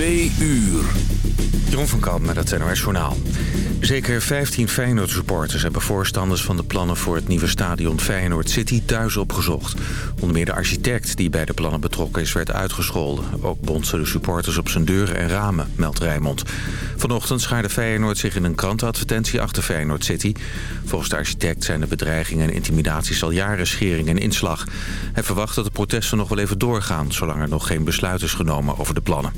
Twee uur. Jeroen van Kamp met het NOS Journaal. Zeker 15 Feyenoord-supporters hebben voorstanders van de plannen voor het nieuwe stadion Feyenoord City thuis opgezocht. Onder meer de architect die bij de plannen betrokken is werd uitgescholden. Ook bond de supporters op zijn deuren en ramen, meldt Rijmond. Vanochtend schaarde Feyenoord zich in een krantenadvertentie achter Feyenoord City. Volgens de architect zijn de bedreigingen en intimidaties al jaren schering en inslag. Hij verwacht dat de protesten nog wel even doorgaan, zolang er nog geen besluit is genomen over de plannen.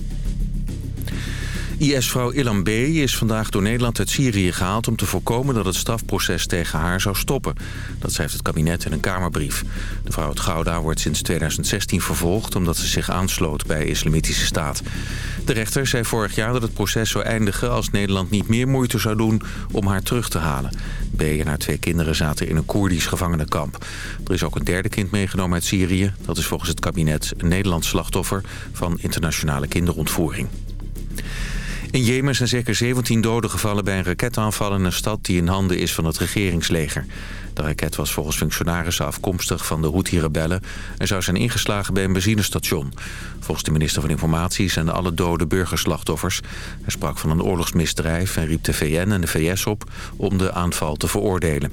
IS-vrouw Ilan B. is vandaag door Nederland uit Syrië gehaald... om te voorkomen dat het strafproces tegen haar zou stoppen. Dat schrijft het kabinet in een Kamerbrief. De vrouw uit Gouda wordt sinds 2016 vervolgd... omdat ze zich aansloot bij Islamitische Staat. De rechter zei vorig jaar dat het proces zou eindigen... als Nederland niet meer moeite zou doen om haar terug te halen. B. en haar twee kinderen zaten in een Koerdisch gevangenenkamp. Er is ook een derde kind meegenomen uit Syrië. Dat is volgens het kabinet een Nederlands slachtoffer... van internationale kinderontvoering. In Jemen zijn zeker 17 doden gevallen bij een raketaanval in een stad die in handen is van het regeringsleger. De raket was volgens functionarissen afkomstig van de Houthi-rebellen en zou zijn ingeslagen bij een benzinestation. Volgens de minister van Informatie zijn alle doden burgerslachtoffers. Hij sprak van een oorlogsmisdrijf en riep de VN en de VS op om de aanval te veroordelen.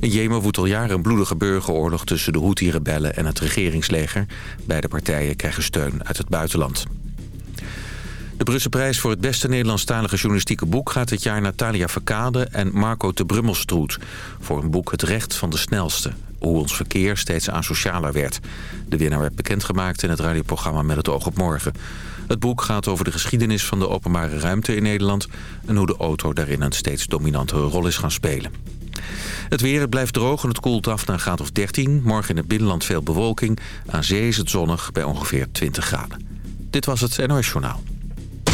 In Jemen woedt al jaren een bloedige burgeroorlog tussen de Houthi-rebellen en het regeringsleger. Beide partijen krijgen steun uit het buitenland. De Brusse prijs voor het beste Nederlandstalige journalistieke boek... gaat dit jaar naar Talia Verkade en Marco de Brummelstroet... voor een boek Het Recht van de Snelste. Hoe ons verkeer steeds asocialer werd. De winnaar werd bekendgemaakt in het radioprogramma Met het oog op morgen. Het boek gaat over de geschiedenis van de openbare ruimte in Nederland... en hoe de auto daarin een steeds dominantere rol is gaan spelen. Het weer blijft droog en het koelt af naar graad of 13. Morgen in het binnenland veel bewolking. Aan zee is het zonnig bij ongeveer 20 graden. Dit was het NOS Journaal.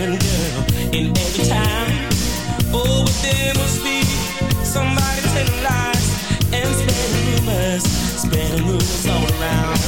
and girl in every time. Oh, but there must be somebody telling lies and spreading rumors, spreading rumors all around.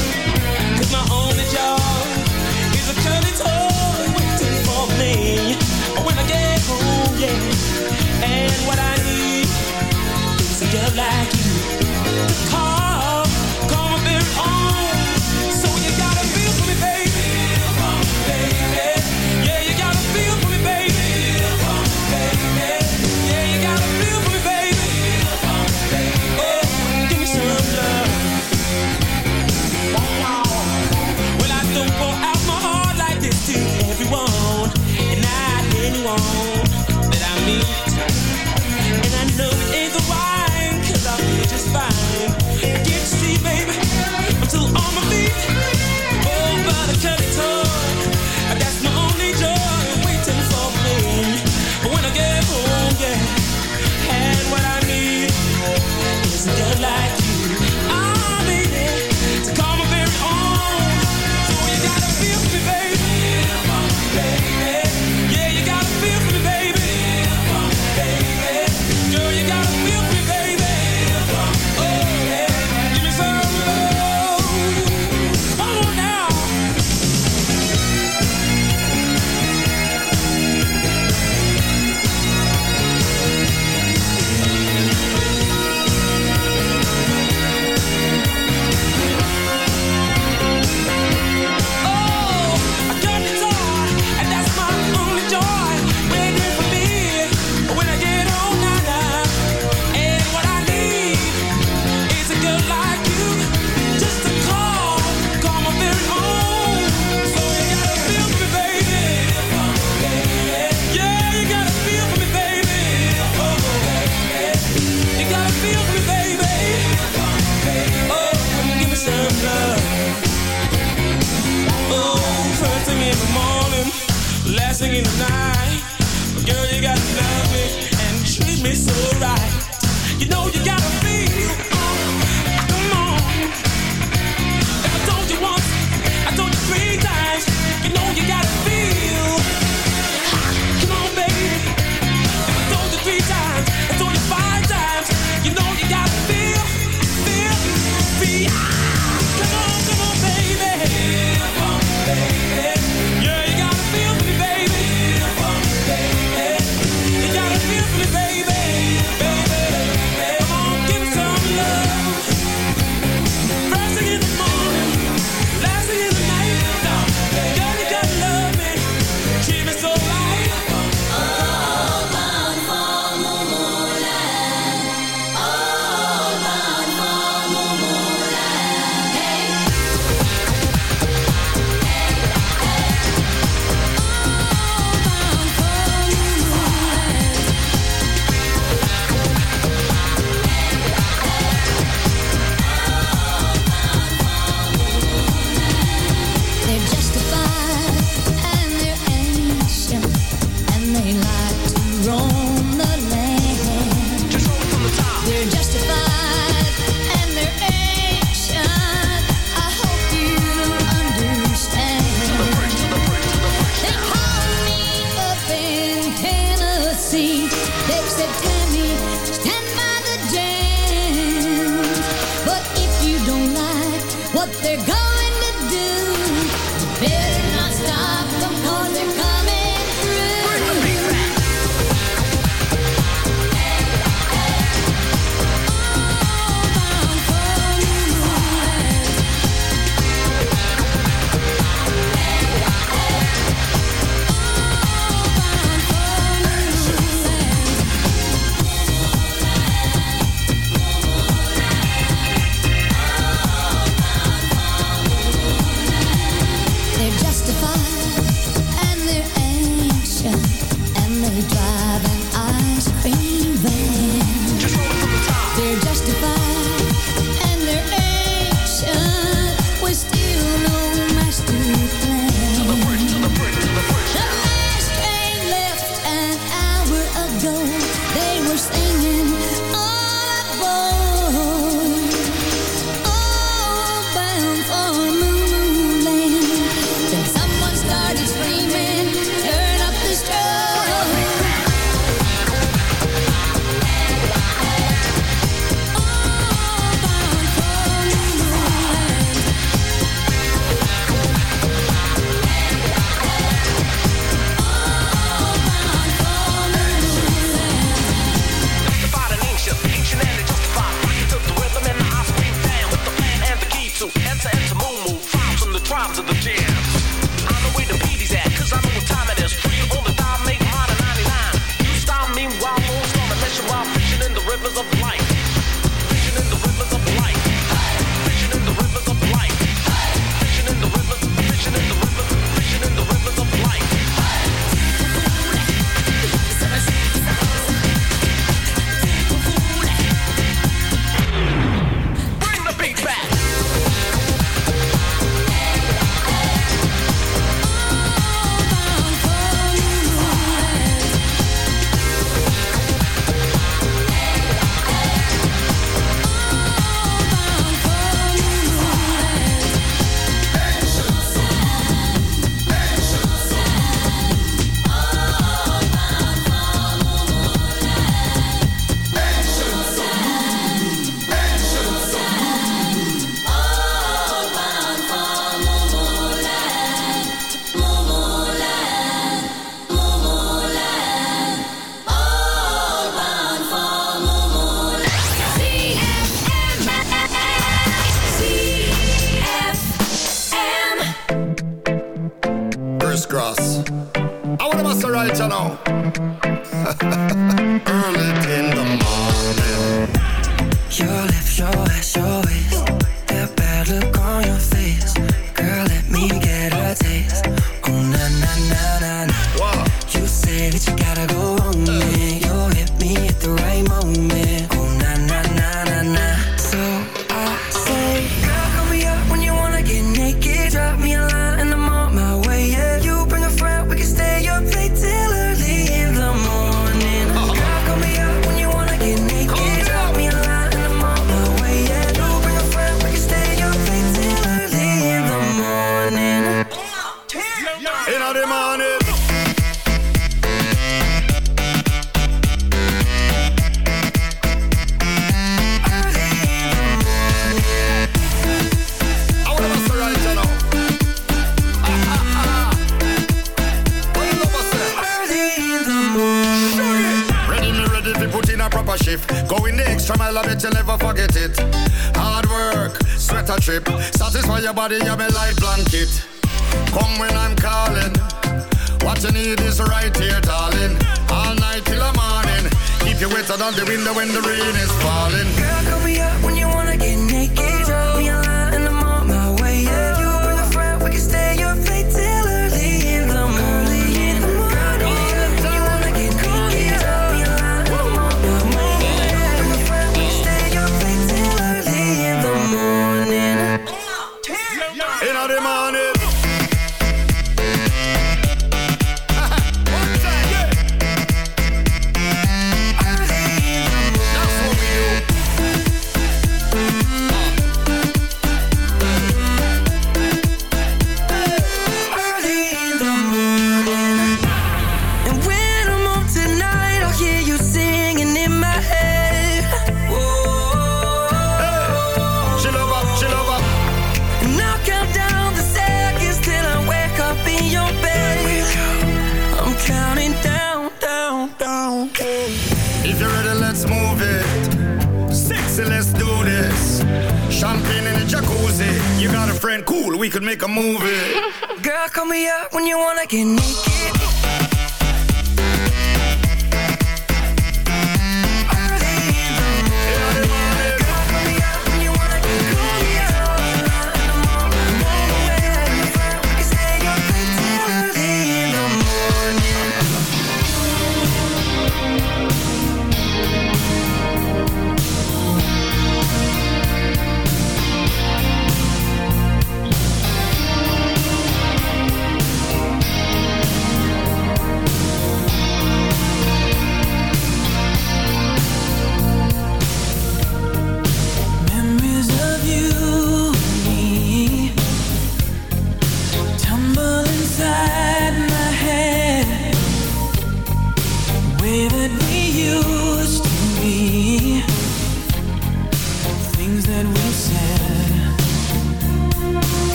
again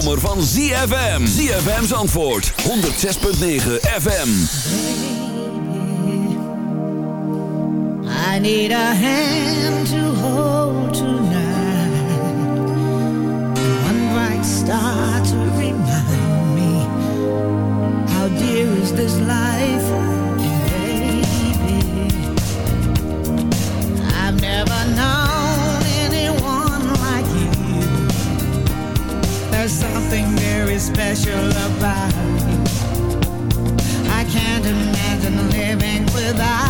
zomer van ZFM. ZFM's antwoord. 106.9 FM. I need a hand to hold tonight. One bright star to something very special about you. I can't imagine living without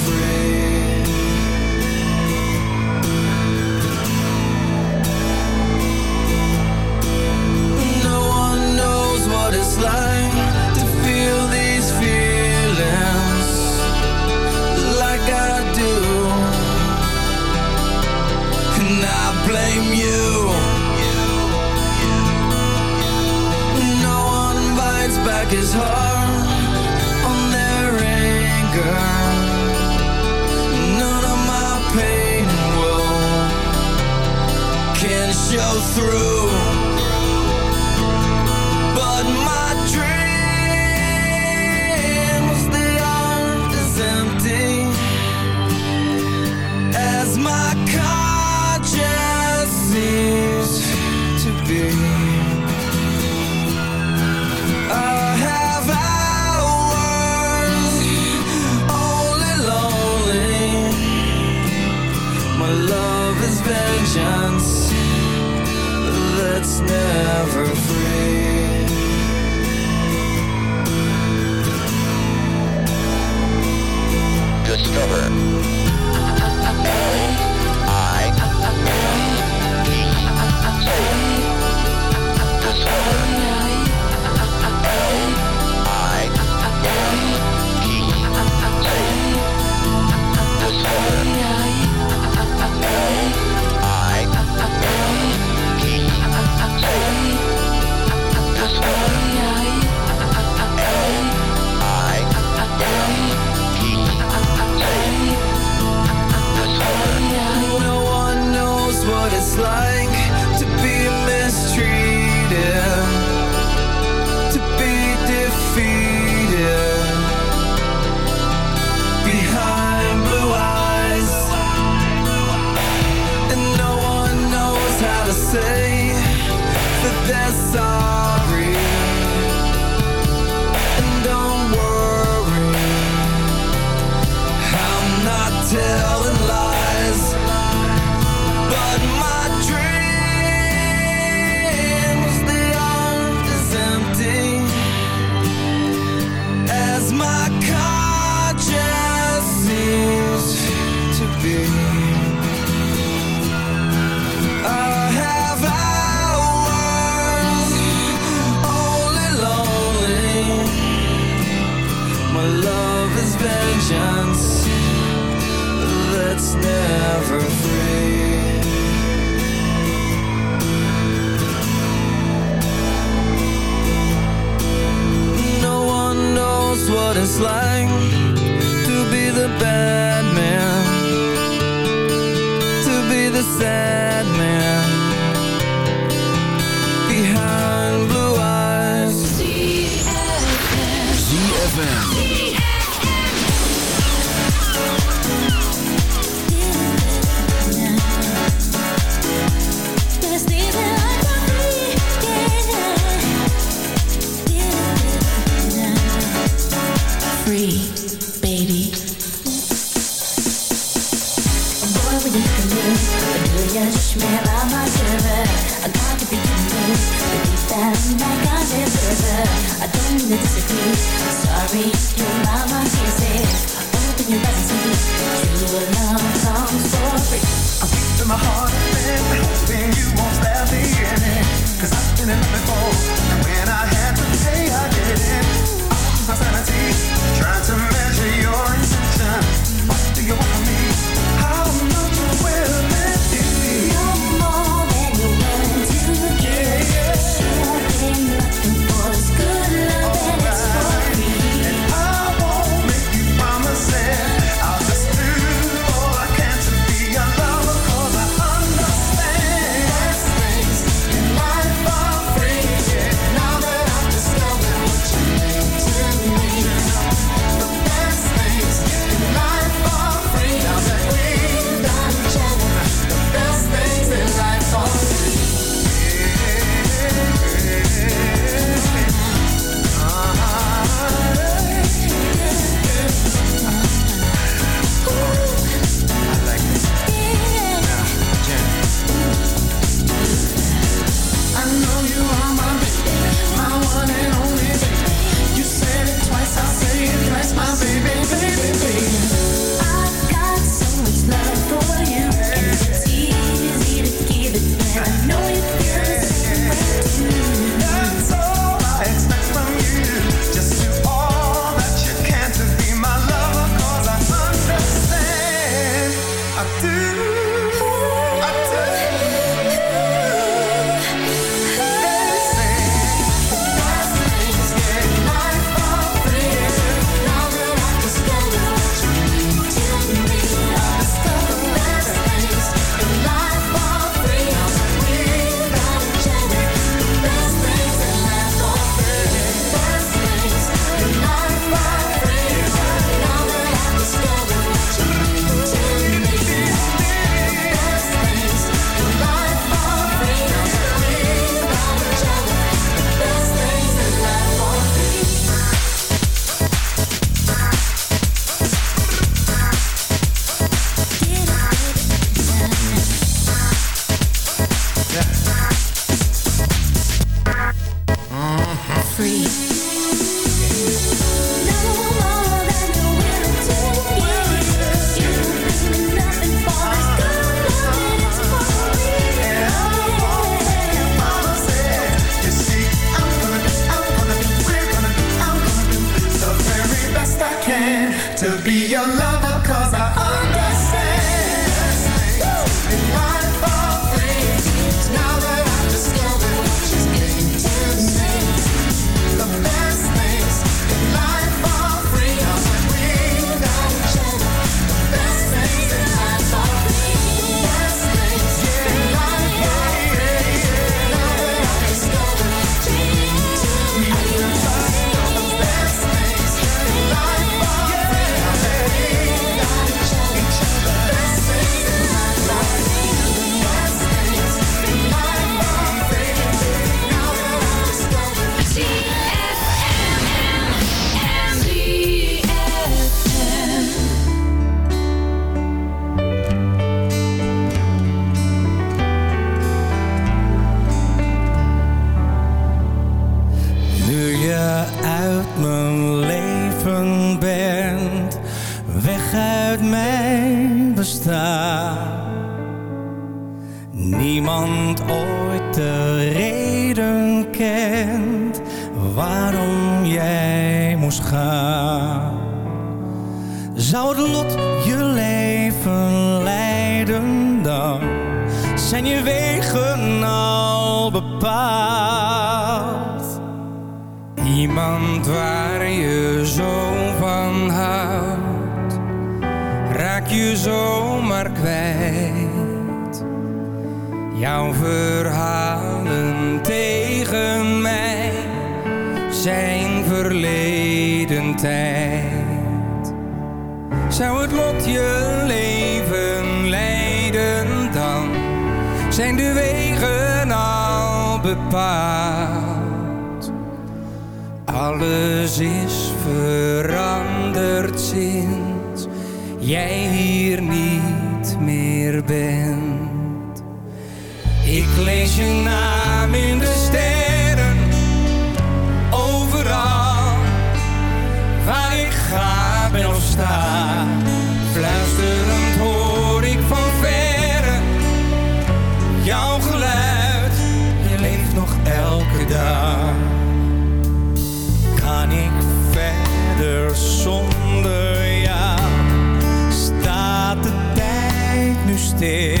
te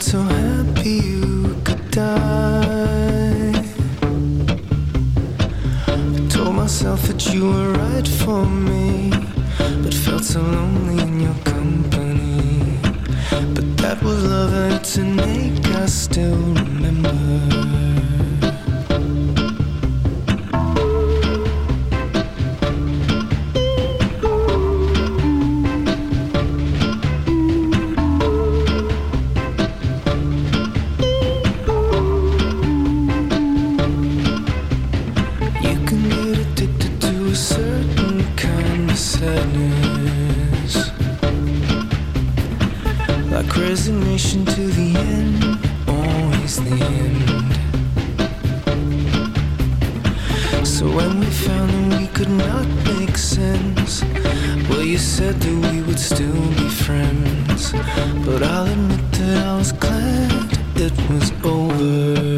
So. It was over.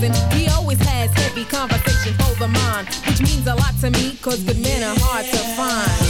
Susan. He always has heavy conversation the mind, which means a lot to me, cause good men are hard to find.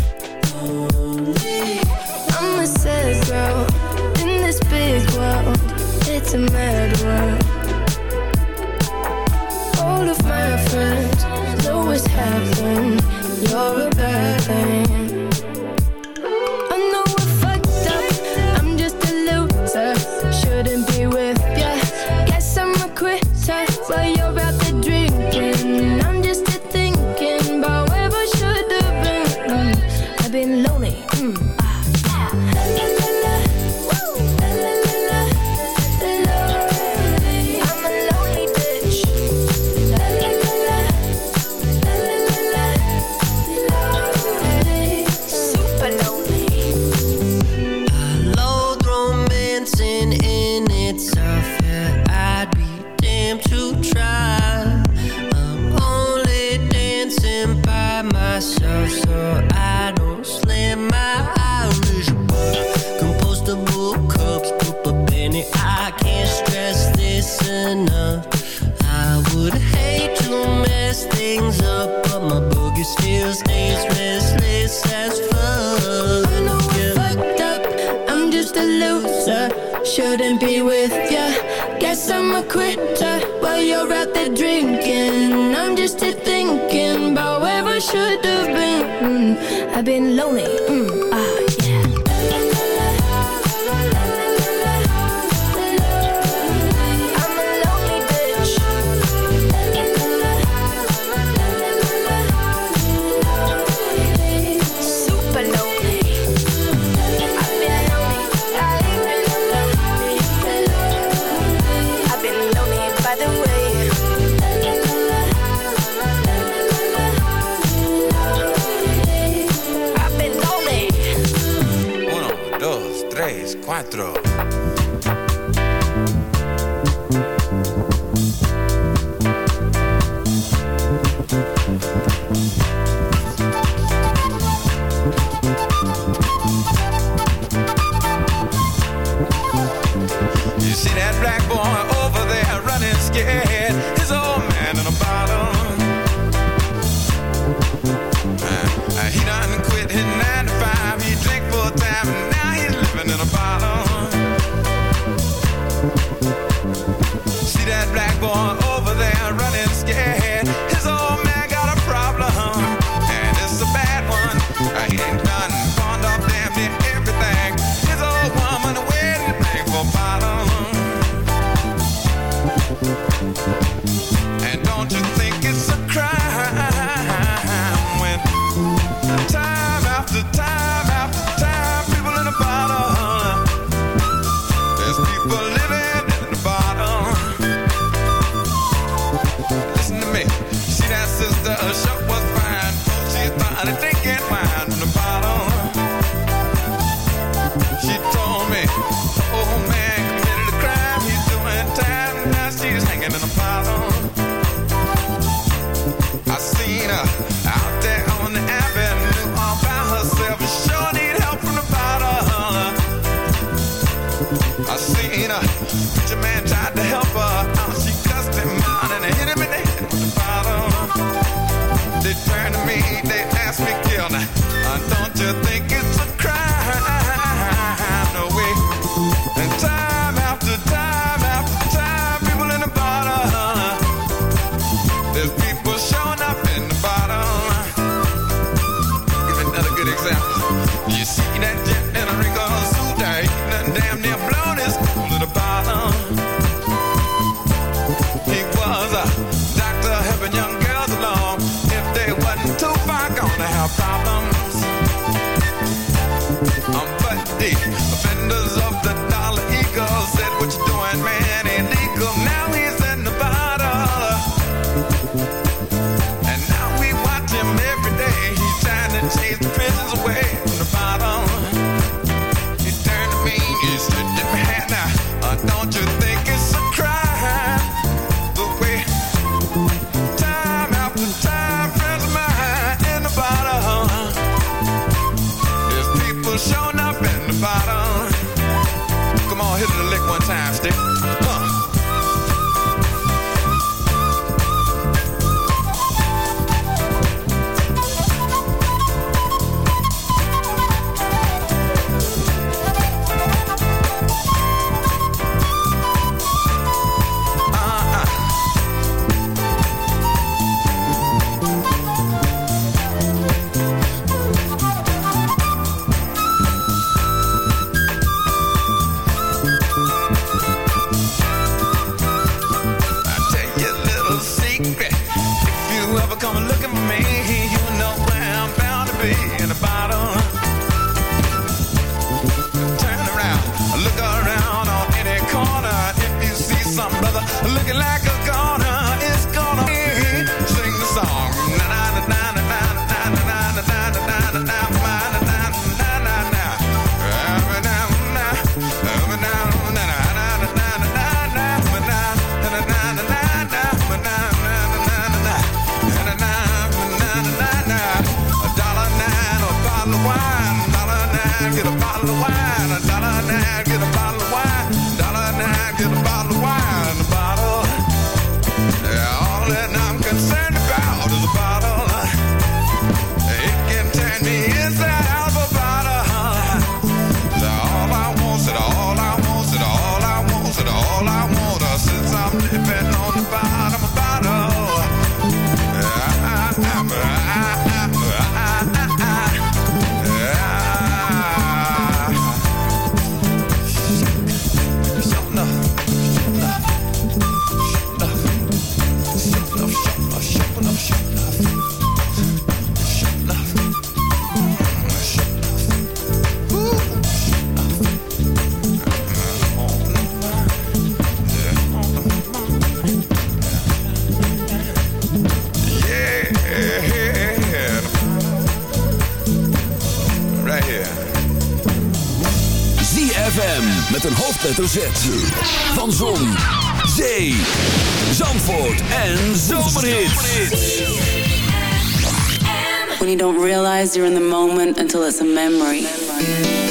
Should have been. Mm, I've been lonely. Mm, realize you're in the moment until it's a memory. memory.